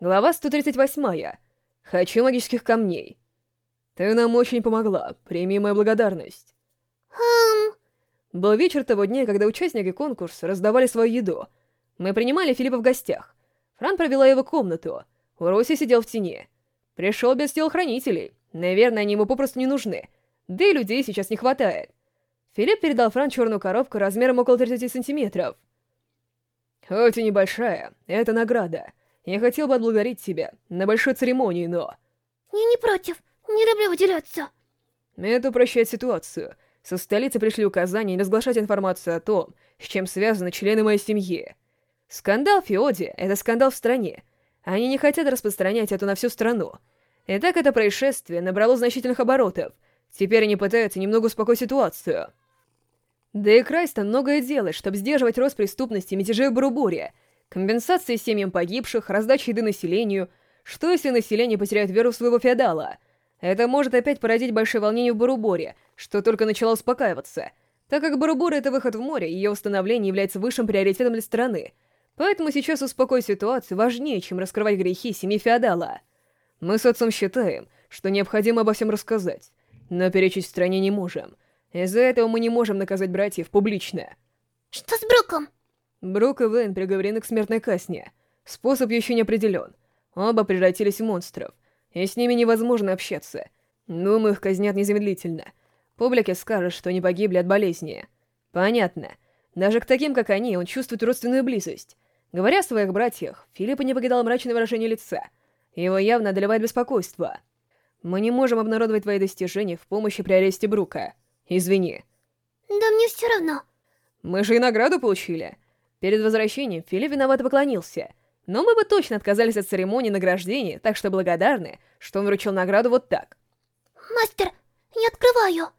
Глава 138. Хочу магических камней. Ты нам очень помогла. Прими мою благодарность. Хм... Был вечер того дня, когда участники конкурса раздавали свою еду. Мы принимали Филиппа в гостях. Фран провела его комнату. Уроси сидел в тени. Пришел без телохранителей. Наверное, они ему попросту не нужны. Да и людей сейчас не хватает. Филипп передал Фран черную коробку размером около 30 сантиметров. Хоть и небольшая, это награда. Я хотел бы отблагодарить тебя на большой церемонии, но... Я не против, не люблю выделяться. Это упрощает ситуацию. Со столицы пришли указания не разглашать информацию о том, с чем связаны члены моей семьи. Скандал Феоди — это скандал в стране. Они не хотят распространять это на всю страну. И так это происшествие набрало значительных оборотов. Теперь они пытаются немного успокоить ситуацию. Да и Крайстон многое делает, чтобы сдерживать рост преступности и мятежей в Бурубуре, компенсации семьям погибших, раздача еды населению. Что если население потеряет веру в своего феодала? Это может опять породить большое волнение в Буруборе, что только начало успокаиваться, так как Бурубур — это выход в море, и ее восстановление является высшим приоритетом для страны. Поэтому сейчас успокоить ситуацию важнее, чем раскрывать грехи семьи феодала. Мы с отцом считаем, что необходимо обо всем рассказать, но перечить в стране не можем — из-за этого мы не можем наказать братьев публично. Что с Бруком? Брук и Вейн приговорены к смертной казни. Способ еще не определен. Оба превратились в монстров, и с ними невозможно общаться. Думаю, их казнят незамедлительно. Публике скажут, что они погибли от болезни. Понятно. Даже к таким, как они, он чувствует родственную близость. Говоря о своих братьях, Филиппа не покидал мрачное выражение лица. Его явно одолевает беспокойство. Мы не можем обнародовать твои достижения в помощи при аресте Брука. Извини. Да мне все равно. Мы же и награду получили. Перед возвращением Филипп виновато поклонился. Но мы бы точно отказались от церемонии награждения, так что благодарны, что он вручил награду вот так. Мастер, я открываю.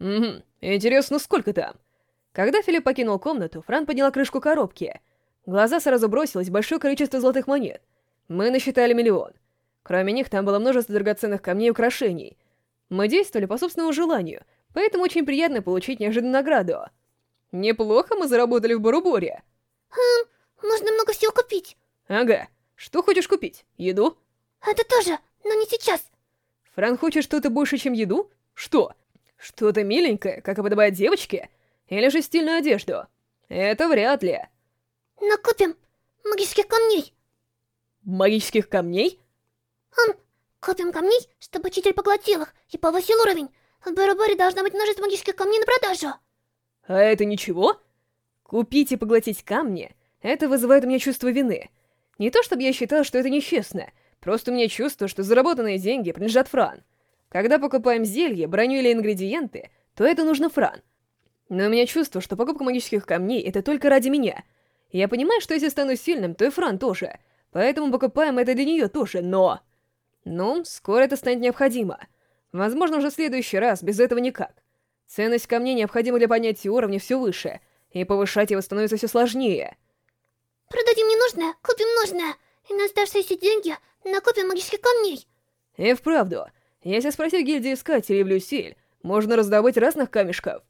Угу, интересно, сколько там? Когда Филипп покинул комнату, Фран подняла крышку коробки. Глаза сразу бросилось большое количество золотых монет. Мы насчитали миллион. Кроме них, там было множество драгоценных камней и украшений. Мы действовали по собственному желанию, поэтому очень приятно получить неожиданную награду. Неплохо мы заработали в Баруборе. Хм, можно много всего купить. Ага. Что хочешь купить? Еду? Это тоже, но не сейчас. Фран хочет что-то больше, чем еду? Что? Что-то миленькое, как и подобает девочке? Или же стильную одежду? Это вряд ли. Накупим магических камней. Магических камней? Хм, купим камней, чтобы учитель поглотил их и повысил уровень. В Барабаре должна быть множество магических камней на продажу. А это ничего? Купить и поглотить камни — это вызывает у меня чувство вины. Не то чтобы я считал, что это нечестно, просто у меня чувство, что заработанные деньги принадлежат Фран. Когда покупаем зелье, броню или ингредиенты, то это нужно Фран. Но у меня чувство, что покупка магических камней — это только ради меня. Я понимаю, что если стану сильным, то и Фран тоже. Поэтому покупаем это для нее тоже, но... Ну, скоро это станет необходимо. Возможно, уже в следующий раз, без этого никак. Ценность камней необходима для поднятия уровня все выше, и повышать его становится все сложнее. Продадим ненужное, купим нужное, и на оставшиеся деньги накопим магических камней. И вправду, если спросить гильдии искателей в Люсиль, можно раздобыть разных камешков.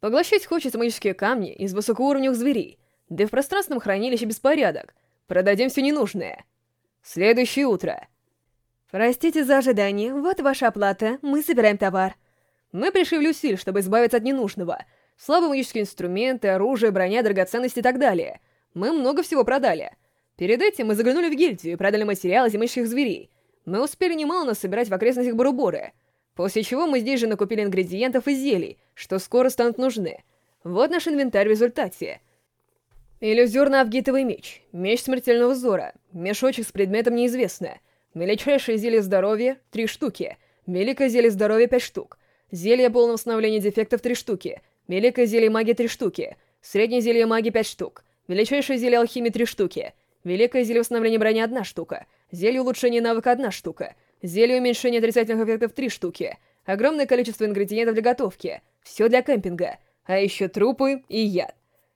Поглощать хочется магические камни из высокоуровневых зверей, да и в пространственном хранилище беспорядок. Продадим все ненужное. Следующее утро. «Простите за ожидание, вот ваша оплата, мы собираем товар». Мы пришли в Люсиль, чтобы избавиться от ненужного. Слабые магические инструменты, оружие, броня, драгоценности и так далее. Мы много всего продали. Перед этим мы заглянули в гильдию и продали материалы землящих зверей. Мы успели немало насобирать в окрестностях Баруборы. После чего мы здесь же накупили ингредиентов и зелий, что скоро станут нужны. Вот наш инвентарь в результате. Иллюзорно авгитовый меч, меч смертельного взора, мешочек с предметом неизвестно — Величайшее зелье здоровья — три штуки. Великое зелье здоровья — пять штук. Зелье полного восстановления дефектов — три штуки. Великое зелье магии — три штуки. Среднее зелье магии — пять штук. Величайшее зелье алхимии — три штуки. Великое зелье восстановления брони — одна штука. Зелье улучшения навыка — одна штука. Зелье уменьшения отрицательных эффектов — три штуки. Огромное количество ингредиентов для готовки. Все для кемпинга. А еще трупы и яд.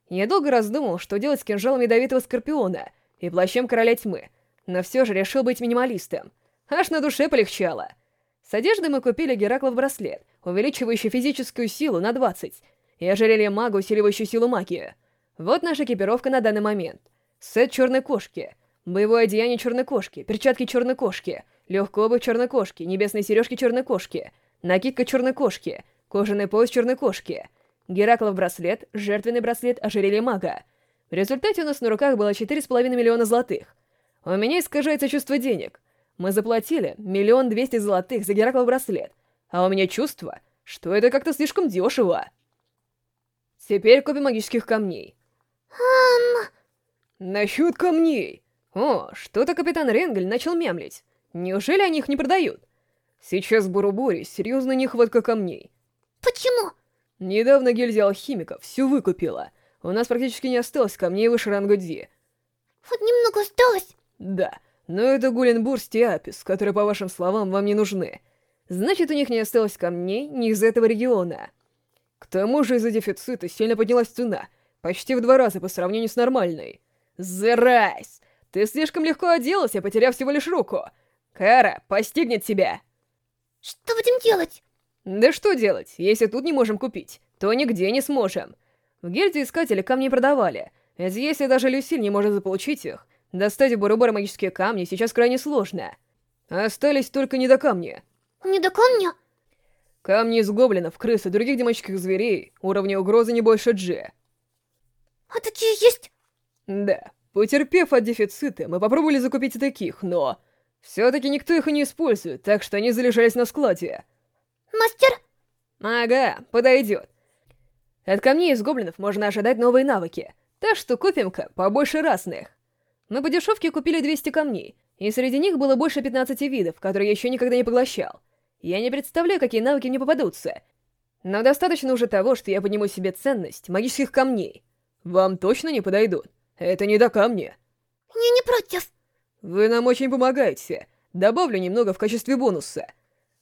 Я долго раздумал, что делать с кинжалом ядовитого скорпиона и плащем короля тьмы — но все же решил быть минималистом. Аж на душе полегчало. С одеждой мы купили Гераклов браслет, увеличивающий физическую силу на 20, и ожерелье мага, усиливающую силу магии. Вот наша экипировка на данный момент. Сет черной кошки. Боевое одеяние черной кошки, перчатки черной кошки, легкая обувь черной кошки, небесные сережки черной кошки, накидка черной кошки, кожаный пояс черной кошки, Гераклов браслет, жертвенный браслет, ожерелье мага. В результате у нас на руках было 4,5 миллиона золотых. У меня искажается чувство денег. Мы заплатили миллион двести золотых за Гераклов браслет, а у меня чувство, что это как-то слишком дешево. Теперь копия магических камней. Ам... Насчет камней. О, что-то капитан Ренгель начал мямлить. Неужели они их не продают? Сейчас в Бурубуре серьезная нехватка камней. Почему? Недавно гильдия алхимиков все выкупила. У нас практически не осталось камней выше ранга D. Вот немного осталось. Да, но это Гуленбурст и Апис, которые, по вашим словам, вам не нужны. Значит, у них не осталось камней ни из этого региона. К тому же из-за дефицита сильно поднялась цена, почти в два раза по сравнению с нормальной. Зарайс! Ты слишком легко оделся, потеряв всего лишь руку. Кара постигнет тебя. Что будем делать? Да что делать, если тут не можем купить, то нигде не сможем. В гильдии искатели камни продавали, ведь если даже Люсиль не может заполучить их, достать у Бурубара магические камни сейчас крайне сложно. Остались только недокамни. Недокамни? Камни из гоблинов, крыс и других демонических зверей, уровня угрозы не больше G. А такие есть? Да, потерпев от дефицита, мы попробовали закупить таких, но... Все-таки никто их и не использует, так что они залежались на складе. Мастер? Ага, подойдет. От камней из гоблинов можно ожидать новые навыки, так что купим-ка побольше разных. Мы по дешевке купили 200 камней, и среди них было больше 15 видов, которые я еще никогда не поглощал. Я не представляю, какие навыки мне попадутся, но достаточно уже того, что я подниму себе ценность магических камней. Вам точно не подойдут? Это не до камня. Я не против. Вы нам очень помогаете. Добавлю немного в качестве бонуса.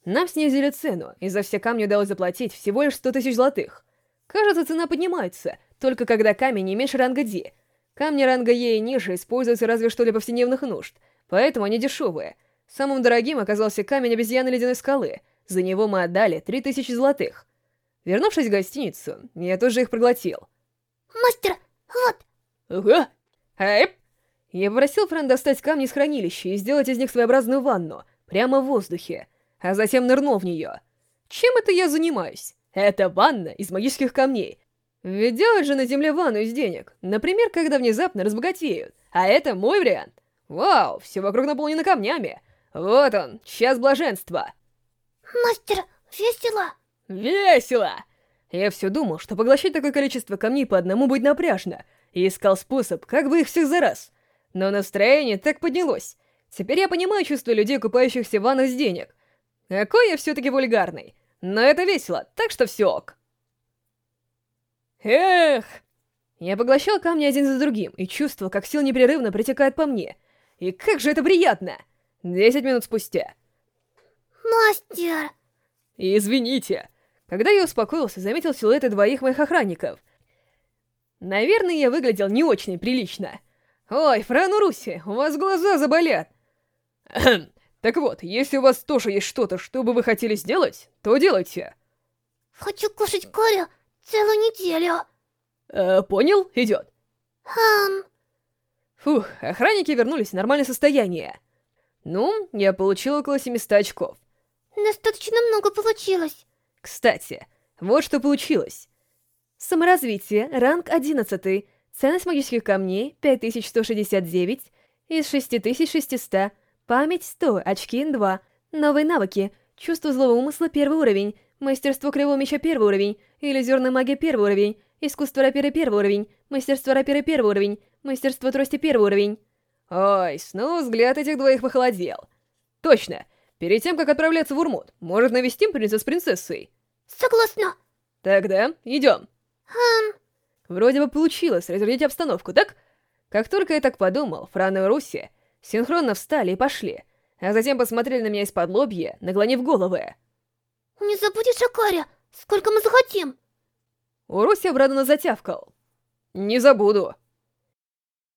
Нам снизили цену, и за все камни удалось заплатить всего лишь 100 тысяч золотых. Кажется, цена поднимается, только когда камень не меньше ранга D. Камни ранга Е и ниже используются разве что для повседневных нужд, поэтому они дешевые. Самым дорогим оказался камень обезьяны ледяной скалы. За него мы отдали 3000 золотых. Вернувшись в гостиницу, я тоже их проглотил. Мастер, вот. Ага. Эйп. Я попросил Фран достать камни из хранилища и сделать из них своеобразную ванну, прямо в воздухе, а затем нырнул в нее. Чем это я занимаюсь? Это ванна из магических камней. Ведь делать же на земле ванну из денег. Например, когда внезапно разбогатеют. А это мой вариант. Вау, все вокруг наполнено камнями. Вот он, час блаженства. Мастер, весело. Весело! Я все думал, что поглощать такое количество камней по одному будет напряжно, и искал способ, как бы их всех за раз. Но настроение так поднялось. Теперь я понимаю чувство людей, купающихся в ваннах с денег. Какой я все-таки вульгарный. Но это весело, так что все ок. Эх! Я поглощал камни один за другим и чувствовал, как сил непрерывно притекает по мне. И как же это приятно! Десять минут спустя. Мастер! Извините. Когда я успокоился, заметил силуэты двоих моих охранников. Наверное, я выглядел не очень прилично. Ой, Фран Руси, у вас глаза заболят. Так вот, если у вас тоже есть что-то, что бы вы хотели сделать, то делайте. Хочу кушать корю целую неделю. Э, понял? Идет. Хм... Фух, охранники вернулись в нормальное состояние. Ну, я получил около 700 очков. Достаточно много получилось. Кстати, вот что получилось. Саморазвитие, ранг 11, ценность магических камней 5169 из 6600, память 100, очки 2, новые навыки, чувство злого умысла первый уровень, мастерство кривого меча первый уровень, иллюзорная магия первый уровень, искусство рапиры первый уровень, мастерство рапиры первый уровень, мастерство трости первый уровень. Ой, снова взгляд этих двоих похолодел. Точно, перед тем, как отправляться в Урмут, может навестим принца с принцессой? Согласна. Тогда идем. Хм... Вроде бы получилось разрядить обстановку, так? Как только я так подумал, Фран и Руси синхронно встали и пошли, а затем посмотрели на меня из-под лобья, наклонив головы. Не забудешь о каре, сколько мы захотим. У Руси обрадованно затявкал. «Не забуду».